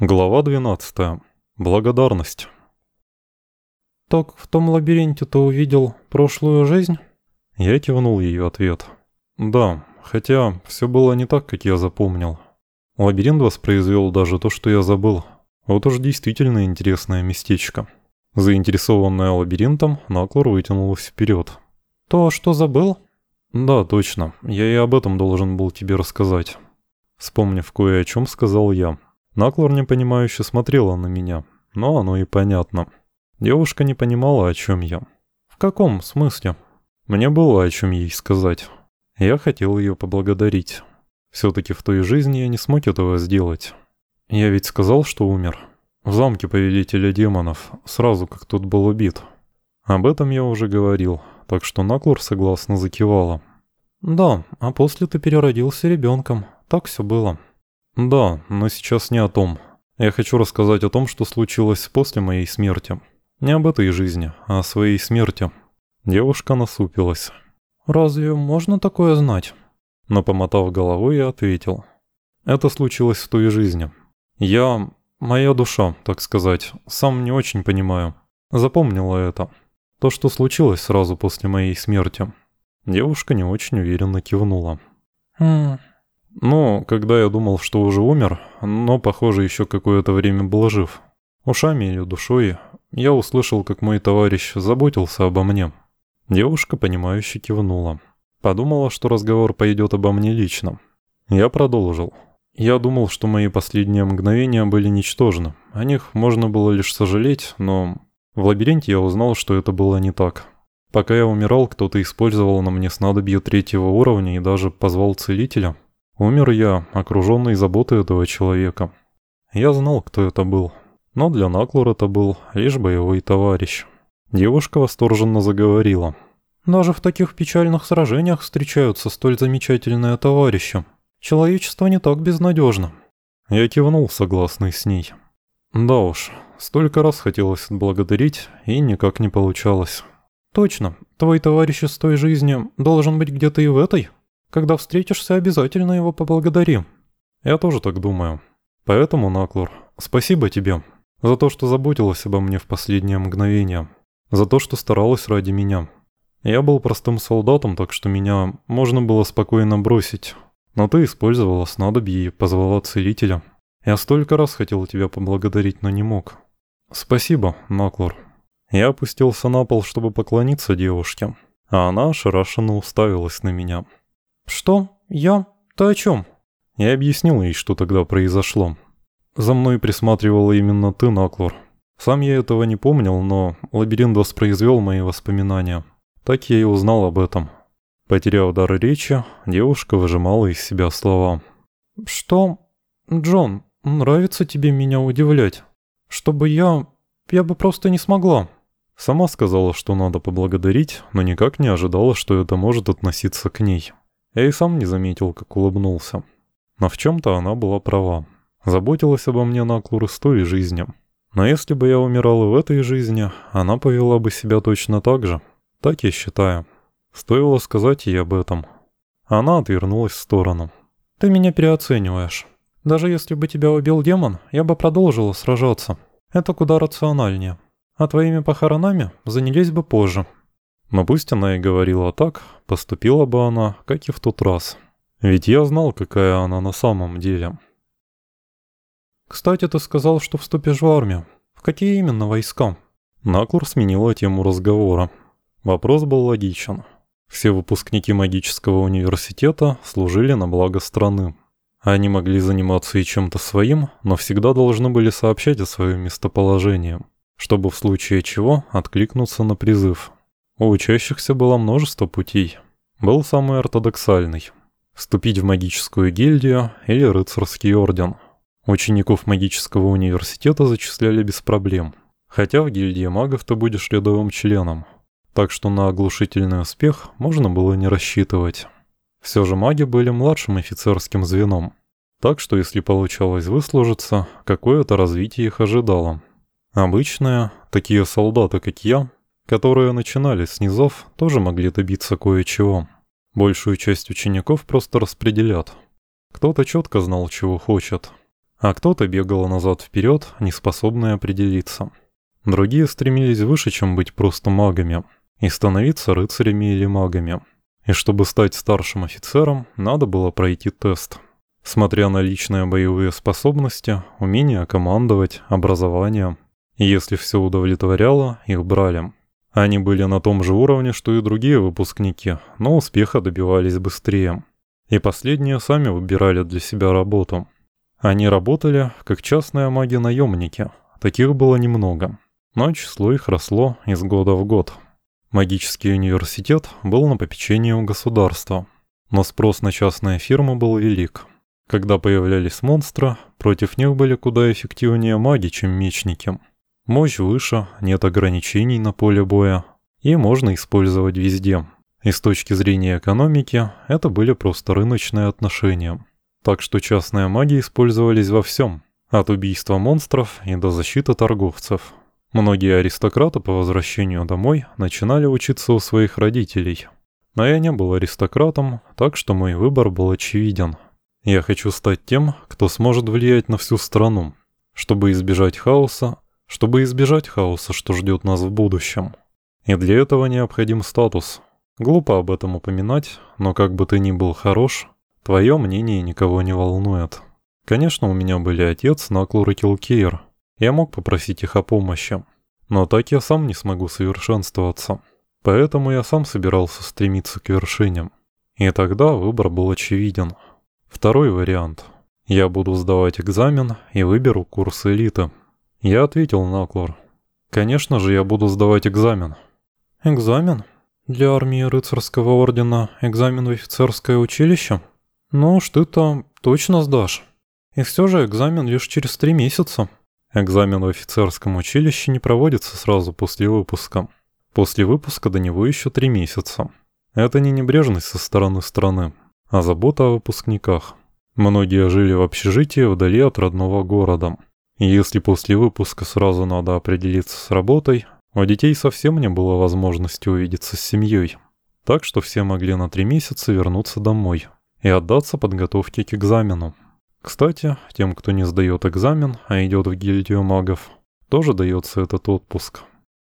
Глава 12. Благодарность. «Так в том лабиринте ты увидел прошлую жизнь?» Я кивнул ее ответ. «Да, хотя все было не так, как я запомнил. Лабиринт воспроизвел даже то, что я забыл. Вот уж действительно интересное местечко». Заинтересованная лабиринтом, Наклор вытянулась вперед. «То, что забыл?» «Да, точно. Я и об этом должен был тебе рассказать». Вспомнив кое о чем, сказал я. Наклор непонимающе смотрела на меня, но оно и понятно. Девушка не понимала, о чем я. В каком смысле? Мне было о чем ей сказать. Я хотел ее поблагодарить. Все-таки в той жизни я не смог этого сделать. Я ведь сказал, что умер. В замке повелителя демонов, сразу как тот был убит. Об этом я уже говорил, так что Наклор согласно закивала. «Да, а после ты переродился ребенком. Так все было». «Да, но сейчас не о том. Я хочу рассказать о том, что случилось после моей смерти. Не об этой жизни, а о своей смерти». Девушка насупилась. «Разве можно такое знать?» Но помотав головой, я ответил. «Это случилось в той жизни. Я... моя душа, так сказать, сам не очень понимаю. Запомнила это. То, что случилось сразу после моей смерти». Девушка не очень уверенно кивнула. «Хм...» Ну, когда я думал, что уже умер, но, похоже, еще какое-то время был жив. Ушами или душой я услышал, как мой товарищ заботился обо мне. Девушка, понимающе кивнула. Подумала, что разговор пойдет обо мне лично. Я продолжил. Я думал, что мои последние мгновения были ничтожны. О них можно было лишь сожалеть, но... В лабиринте я узнал, что это было не так. Пока я умирал, кто-то использовал на мне снадобье третьего уровня и даже позвал целителя. Умер я, окруженный заботой этого человека. Я знал, кто это был. Но для Наклур это был лишь боевой товарищ. Девушка восторженно заговорила. «Даже в таких печальных сражениях встречаются столь замечательные товарищи. Человечество не так безнадежно». Я кивнул, согласный с ней. Да уж, столько раз хотелось отблагодарить, и никак не получалось. «Точно, твой товарищ из той жизни должен быть где-то и в этой?» Когда встретишься, обязательно его поблагодари». «Я тоже так думаю. Поэтому, Наклор, спасибо тебе за то, что заботилась обо мне в последнее мгновение, за то, что старалась ради меня. Я был простым солдатом, так что меня можно было спокойно бросить, но ты использовала снадобье и позвала целителя. Я столько раз хотел тебя поблагодарить, но не мог. Спасибо, Наклор». Я опустился на пол, чтобы поклониться девушке, а она ошарашенно уставилась на меня. «Что? Я? Ты о чем?» Я объяснил ей, что тогда произошло. За мной присматривала именно ты, Наклор. Сам я этого не помнил, но лабиринт воспроизвел мои воспоминания. Так я и узнал об этом. Потеряв дар речи, девушка выжимала из себя слова. «Что? Джон, нравится тебе меня удивлять? Чтобы я... я бы просто не смогла». Сама сказала, что надо поблагодарить, но никак не ожидала, что это может относиться к ней. Я и сам не заметил, как улыбнулся. Но в чем-то она была права. Заботилась обо мне Наклур из той жизни. Но если бы я умирал и в этой жизни, она повела бы себя точно так же. Так я считаю. Стоило сказать ей об этом. Она отвернулась в сторону. «Ты меня переоцениваешь. Даже если бы тебя убил демон, я бы продолжила сражаться. Это куда рациональнее. А твоими похоронами занялись бы позже. Но пусть она и говорила так, поступила бы она, как и в тот раз. Ведь я знал, какая она на самом деле. «Кстати, ты сказал, что вступишь в армию. В какие именно войска?» Наклур сменила тему разговора. Вопрос был логичен. Все выпускники магического университета служили на благо страны. Они могли заниматься и чем-то своим, но всегда должны были сообщать о своем местоположении, чтобы в случае чего откликнуться на призыв. У учащихся было множество путей. Был самый ортодоксальный – вступить в магическую гильдию или рыцарский орден. Учеников магического университета зачисляли без проблем. Хотя в гильдии магов ты будешь рядовым членом. Так что на оглушительный успех можно было не рассчитывать. Все же маги были младшим офицерским звеном. Так что если получалось выслужиться, какое-то развитие их ожидало. Обычные, такие солдаты, как я, которые начинали с низов, тоже могли добиться кое-чего. Большую часть учеников просто распределят. Кто-то четко знал, чего хочет. а кто-то бегал назад-вперед, не способный определиться. Другие стремились выше, чем быть просто магами, и становиться рыцарями или магами. И чтобы стать старшим офицером, надо было пройти тест. Смотря на личные боевые способности, умение командовать, образование. И если все удовлетворяло, их брали. Они были на том же уровне, что и другие выпускники, но успеха добивались быстрее. И последние сами выбирали для себя работу. Они работали как частные маги-наемники. Таких было немного. Но число их росло из года в год. Магический университет был на попечении у государства. Но спрос на частные фирмы был велик. Когда появлялись монстры, против них были куда эффективнее маги, чем мечники. Мощь выше, нет ограничений на поле боя, и можно использовать везде. И с точки зрения экономики, это были просто рыночные отношения. Так что частные маги использовались во всем, от убийства монстров и до защиты торговцев. Многие аристократы по возвращению домой начинали учиться у своих родителей. Но я не был аристократом, так что мой выбор был очевиден. Я хочу стать тем, кто сможет влиять на всю страну, чтобы избежать хаоса, чтобы избежать хаоса, что ждет нас в будущем. И для этого необходим статус. Глупо об этом упоминать, но как бы ты ни был хорош, Твое мнение никого не волнует. Конечно, у меня были отец, Наклур и Килкейр. Я мог попросить их о помощи. Но так я сам не смогу совершенствоваться. Поэтому я сам собирался стремиться к вершиням. И тогда выбор был очевиден. Второй вариант. Я буду сдавать экзамен и выберу курс элиты. Я ответил Наклур. Конечно же, я буду сдавать экзамен. Экзамен? Для армии рыцарского ордена экзамен в офицерское училище? «Ну уж ты-то точно сдашь. И все же экзамен лишь через три месяца». Экзамен в офицерском училище не проводится сразу после выпуска. После выпуска до него еще три месяца. Это не небрежность со стороны страны, а забота о выпускниках. Многие жили в общежитии вдали от родного города. И если после выпуска сразу надо определиться с работой, у детей совсем не было возможности увидеться с семьей. Так что все могли на три месяца вернуться домой и отдаться подготовке к экзамену. Кстати, тем, кто не сдает экзамен, а идет в гильдию магов, тоже дается этот отпуск.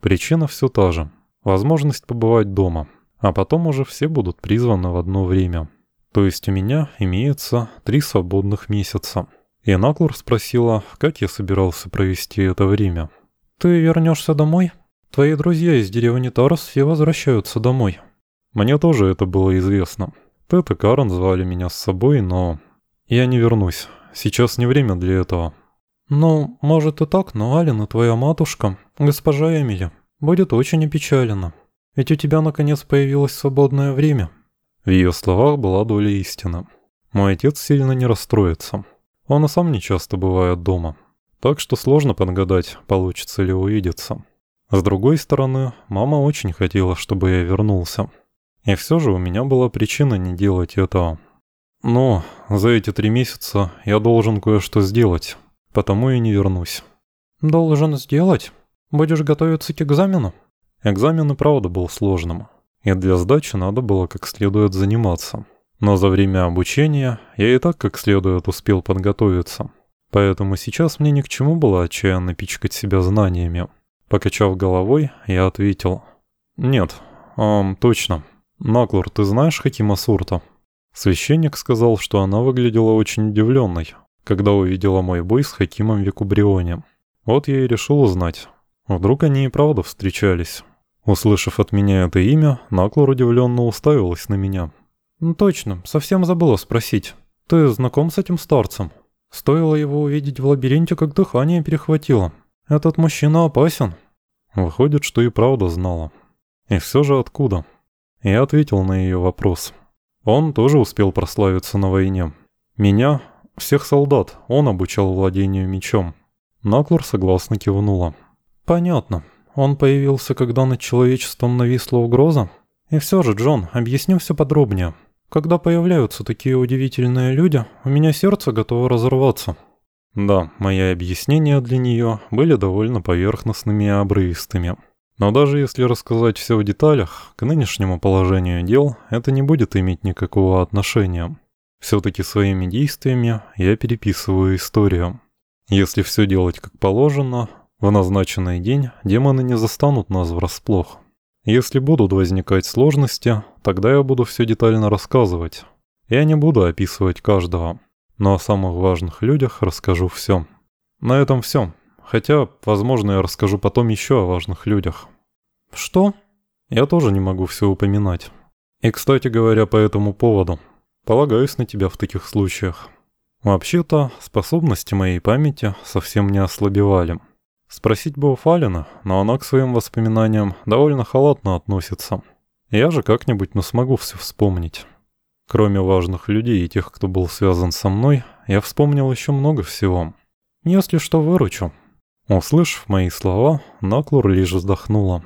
Причина все та же. Возможность побывать дома. А потом уже все будут призваны в одно время. То есть у меня имеется три свободных месяца. И Наклур спросила, как я собирался провести это время. «Ты вернешься домой? Твои друзья из деревни Тарас все возвращаются домой». Мне тоже это было известно. Тед и Карен звали меня с собой, но... Я не вернусь. Сейчас не время для этого. Ну, может и так, но Алина, твоя матушка, госпожа Эмили, будет очень опечалена. Ведь у тебя наконец появилось свободное время. В ее словах была доля истины. Мой отец сильно не расстроится. Он и сам не часто бывает дома. Так что сложно подгадать, получится ли увидеться. С другой стороны, мама очень хотела, чтобы я вернулся. И все же у меня была причина не делать этого. Но за эти три месяца я должен кое-что сделать, потому и не вернусь. Должен сделать? Будешь готовиться к экзамену? Экзамен и правда был сложным. И для сдачи надо было как следует заниматься. Но за время обучения я и так как следует успел подготовиться. Поэтому сейчас мне ни к чему было отчаянно пичкать себя знаниями. Покачав головой, я ответил. «Нет, эм, точно, «Наклор, ты знаешь Хакима Сурта?» Священник сказал, что она выглядела очень удивленной, когда увидела мой бой с Хакимом Викубрионе. Вот я и решил узнать. Вдруг они и правда встречались. Услышав от меня это имя, Наклор удивленно уставилась на меня. «Ну точно, совсем забыла спросить. Ты знаком с этим старцем? Стоило его увидеть в лабиринте, как дыхание перехватило. Этот мужчина опасен». Выходит, что и правда знала. И все же откуда? Я ответил на ее вопрос. Он тоже успел прославиться на войне. Меня, всех солдат, он обучал владению мечом. Наклор согласно кивнула. «Понятно. Он появился, когда над человечеством нависла угроза? И все же, Джон, объясни все подробнее. Когда появляются такие удивительные люди, у меня сердце готово разорваться». Да, мои объяснения для нее были довольно поверхностными и обрывистыми. Но даже если рассказать все в деталях, к нынешнему положению дел это не будет иметь никакого отношения. Все-таки своими действиями я переписываю историю. Если все делать как положено, в назначенный день демоны не застанут нас врасплох. Если будут возникать сложности, тогда я буду все детально рассказывать. Я не буду описывать каждого, но о самых важных людях расскажу все. На этом все. Хотя, возможно, я расскажу потом еще о важных людях. Что? Я тоже не могу все упоминать. И, кстати говоря, по этому поводу. Полагаюсь на тебя в таких случаях. Вообще-то, способности моей памяти совсем не ослабевали. Спросить бы у Фалина, но она к своим воспоминаниям довольно халатно относится. Я же как-нибудь, ну, смогу все вспомнить. Кроме важных людей и тех, кто был связан со мной, я вспомнил еще много всего. Если что, выручу. Услышав мои слова, Наклур лишь вздохнула.